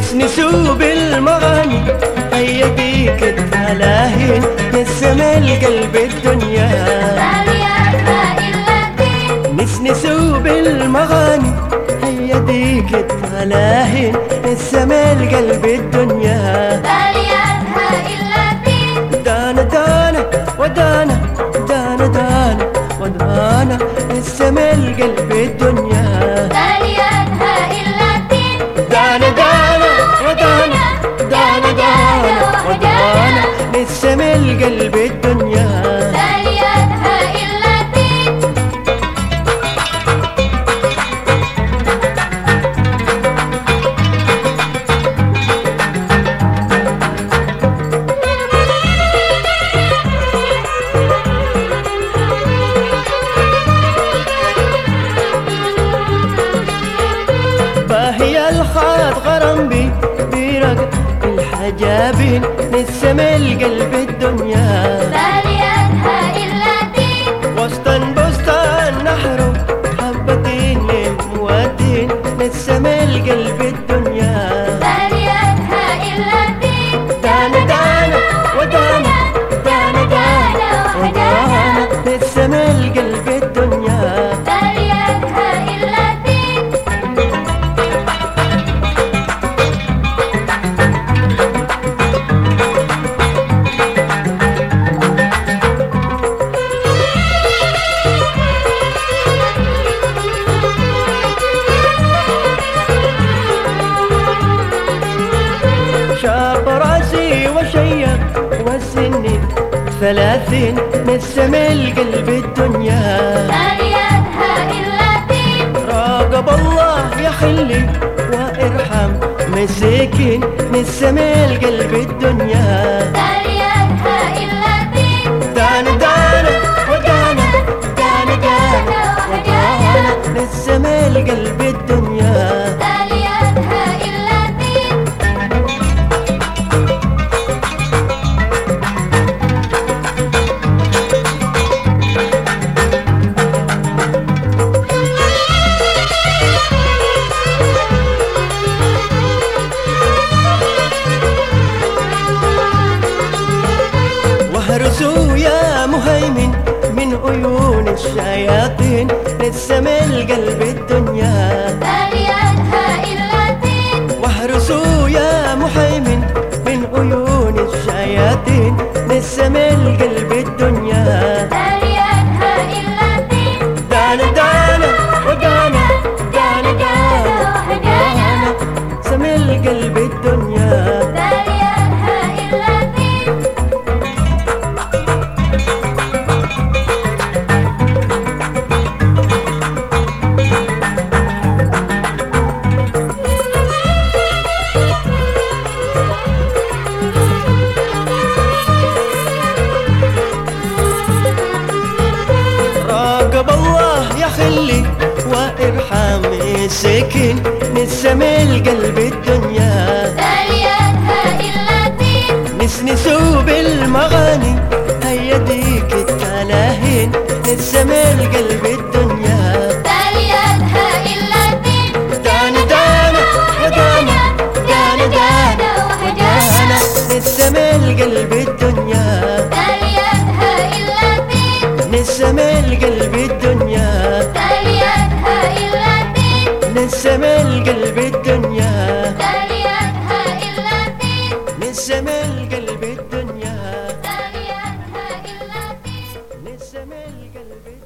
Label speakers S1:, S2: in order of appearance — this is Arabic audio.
S1: نسنسوا بالمغاني هيا بيك التلاهين نسم القلب الدنيا. نسنسوا بالمغاني هيا بيك التلاهين نسم القلب الدنيا. الخاط غرم بي برق الحجابين نسم القلب الدنيا. وسطن بستان نحر حبتين للمواتين نسم ثلاثين نسم القلب الدنيا. راقب الله يا خلي وارحم. مساكين نسم القلب الدنيا. دانا يا مهيمن من عيون الشياطين نسم القلب الدنيا. واهرسوا يا محيمن من عيون الشياطين نسم وارحم سكن نسم القلب الدنيا. نسنسوا بالمغاني هيا ديك التلاهين. نسم القلب الدنيا. دانا دانا ودانا دانا دانا ودانا نسم القلب الدنيا. نسم القلب الدنيا. جمال قلب الدنيا. لا يدها إلا فيه من جمال